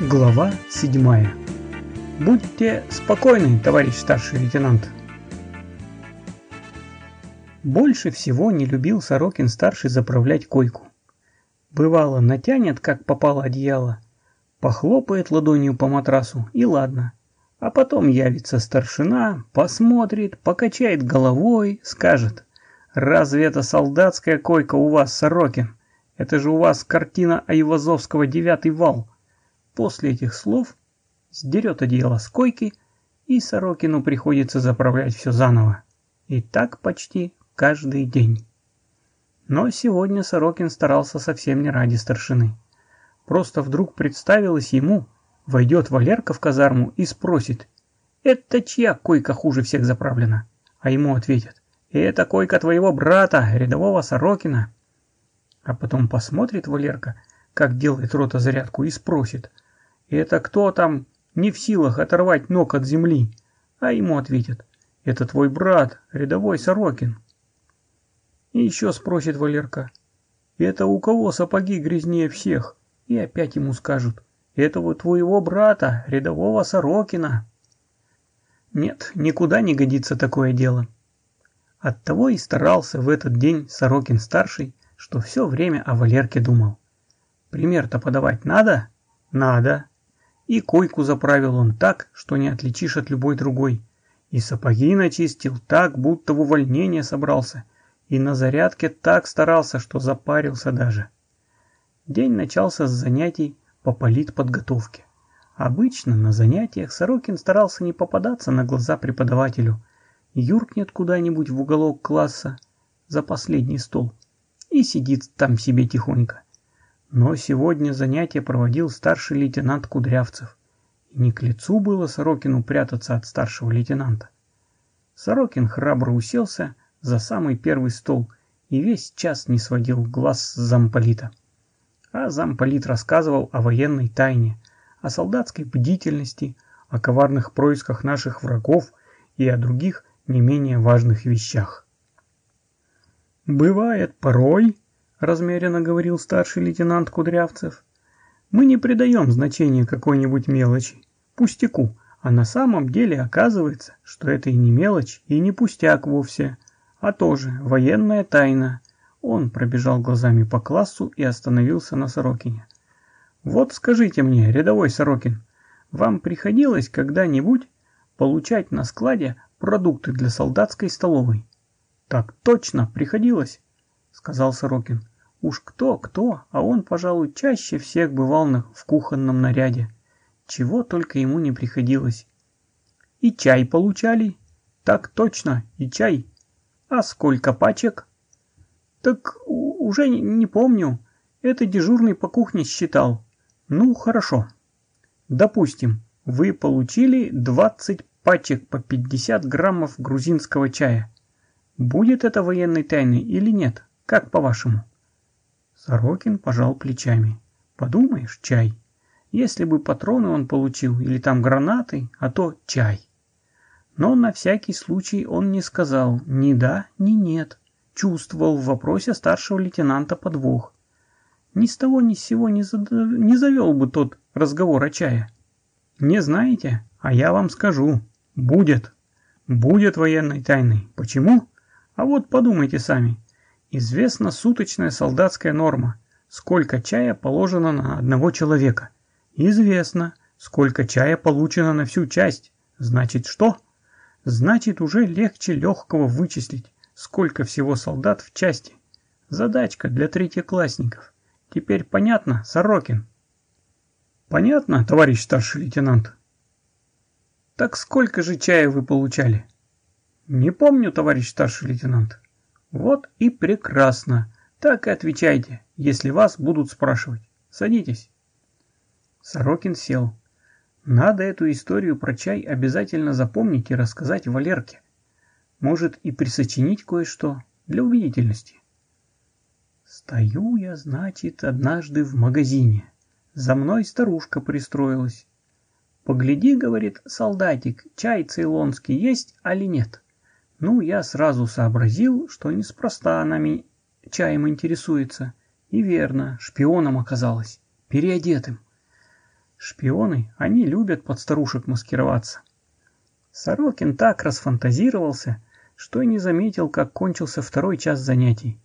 Глава 7. Будьте спокойны, товарищ старший лейтенант. Больше всего не любил Сорокин-старший заправлять койку. Бывало, натянет, как попало одеяло, похлопает ладонью по матрасу и ладно. А потом явится старшина, посмотрит, покачает головой, скажет, «Разве это солдатская койка у вас, Сорокин? Это же у вас картина Айвазовского «Девятый вал». После этих слов сдерет одеяло с койки, и Сорокину приходится заправлять все заново. И так почти каждый день. Но сегодня Сорокин старался совсем не ради старшины. Просто вдруг представилось ему, войдет Валерка в казарму и спросит, «Это чья койка хуже всех заправлена?» А ему ответят, «Это койка твоего брата, рядового Сорокина». А потом посмотрит Валерка, как делает рота зарядку, и спросит, это кто там не в силах оторвать ног от земли? А ему ответят, это твой брат, рядовой Сорокин. И еще спросит Валерка, это у кого сапоги грязнее всех? И опять ему скажут, это вот твоего брата, рядового Сорокина. Нет, никуда не годится такое дело. Оттого и старался в этот день Сорокин-старший, что все время о Валерке думал. Пример-то подавать надо? Надо. И койку заправил он так, что не отличишь от любой другой. И сапоги начистил так, будто в увольнение собрался. И на зарядке так старался, что запарился даже. День начался с занятий по политподготовке. Обычно на занятиях Сорокин старался не попадаться на глаза преподавателю. Юркнет куда-нибудь в уголок класса за последний стол и сидит там себе тихонько. Но сегодня занятие проводил старший лейтенант Кудрявцев. И не к лицу было Сорокину прятаться от старшего лейтенанта. Сорокин храбро уселся за самый первый стол и весь час не сводил глаз с замполита. А замполит рассказывал о военной тайне, о солдатской бдительности, о коварных происках наших врагов и о других не менее важных вещах. «Бывает порой», размеренно говорил старший лейтенант Кудрявцев. Мы не придаем значения какой-нибудь мелочи, пустяку, а на самом деле оказывается, что это и не мелочь, и не пустяк вовсе, а тоже военная тайна. Он пробежал глазами по классу и остановился на Сорокине. Вот скажите мне, рядовой Сорокин, вам приходилось когда-нибудь получать на складе продукты для солдатской столовой? Так точно приходилось, сказал Сорокин. Уж кто-кто, а он, пожалуй, чаще всех бывал на, в кухонном наряде. Чего только ему не приходилось. И чай получали? Так точно, и чай. А сколько пачек? Так уже не, помню. Это дежурный по кухне считал. Ну, хорошо. Допустим, вы получили 20 пачек по 50 граммов грузинского чая. Будет это военной тайной или нет? Как по-вашему? Сорокин пожал плечами. Подумаешь, чай. Если бы патроны он получил или там гранаты, а то чай. Но на всякий случай он не сказал ни да, ни нет. Чувствовал в вопросе старшего лейтенанта подвох. Ни с того ни с сего не, зад... не завел бы тот разговор о чае. Не знаете? А я вам скажу. Будет. Будет военной тайной. Почему? А вот подумайте сами. Известна суточная солдатская норма, сколько чая положено на одного человека. Известно, сколько чая получено на всю часть. Значит что? Значит уже легче легкого вычислить, сколько всего солдат в части. Задачка для третьеклассников. Теперь понятно, Сорокин? Понятно, товарищ старший лейтенант? Так сколько же чая вы получали? Не помню, товарищ старший лейтенант. Вот и прекрасно. Так и отвечайте, если вас будут спрашивать. Садитесь. Сорокин сел. Надо эту историю про чай обязательно запомнить и рассказать Валерке. Может и присочинить кое-что для убедительности. Стою я, значит, однажды в магазине. За мной старушка пристроилась. Погляди, говорит солдатик, чай цейлонский есть, али нет? Ну, я сразу сообразил, что неспроста она ми... чаем интересуется. И верно, шпионом оказалась, переодетым. Шпионы, они любят под старушек маскироваться. Сорокин так расфантазировался, что и не заметил, как кончился второй час занятий.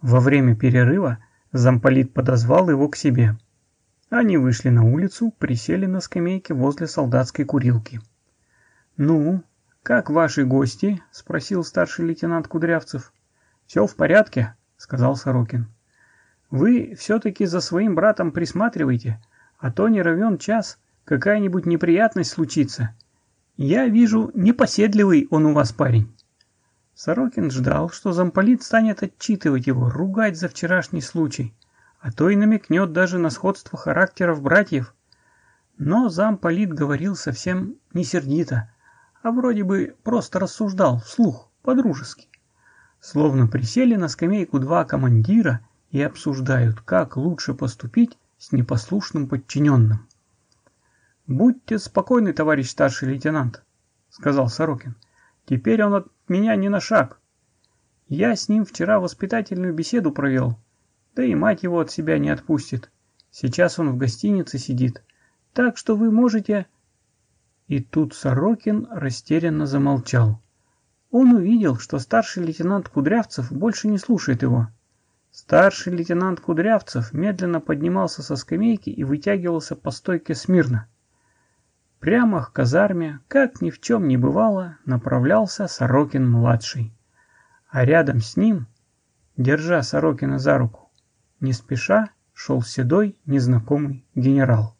Во время перерыва замполит подозвал его к себе. Они вышли на улицу, присели на скамейке возле солдатской курилки. «Ну, как ваши гости?» – спросил старший лейтенант Кудрявцев. «Все в порядке», – сказал Сорокин. «Вы все-таки за своим братом присматривайте, а то не равен час, какая-нибудь неприятность случится. Я вижу, непоседливый он у вас парень». Сорокин ждал, что замполит станет отчитывать его, ругать за вчерашний случай, а то и намекнет даже на сходство характеров братьев. Но замполит говорил совсем не сердито, а вроде бы просто рассуждал вслух, по-дружески. Словно присели на скамейку два командира и обсуждают, как лучше поступить с непослушным подчиненным. «Будьте спокойны, товарищ старший лейтенант», — сказал Сорокин. «Теперь он от меня не на шаг. Я с ним вчера воспитательную беседу провел, да и мать его от себя не отпустит. Сейчас он в гостинице сидит, так что вы можете...» И тут Сорокин растерянно замолчал. Он увидел, что старший лейтенант Кудрявцев больше не слушает его. Старший лейтенант Кудрявцев медленно поднимался со скамейки и вытягивался по стойке смирно. Прямо к казарме, как ни в чем не бывало, направлялся Сорокин-младший. А рядом с ним, держа Сорокина за руку, не спеша шел седой незнакомый генерал.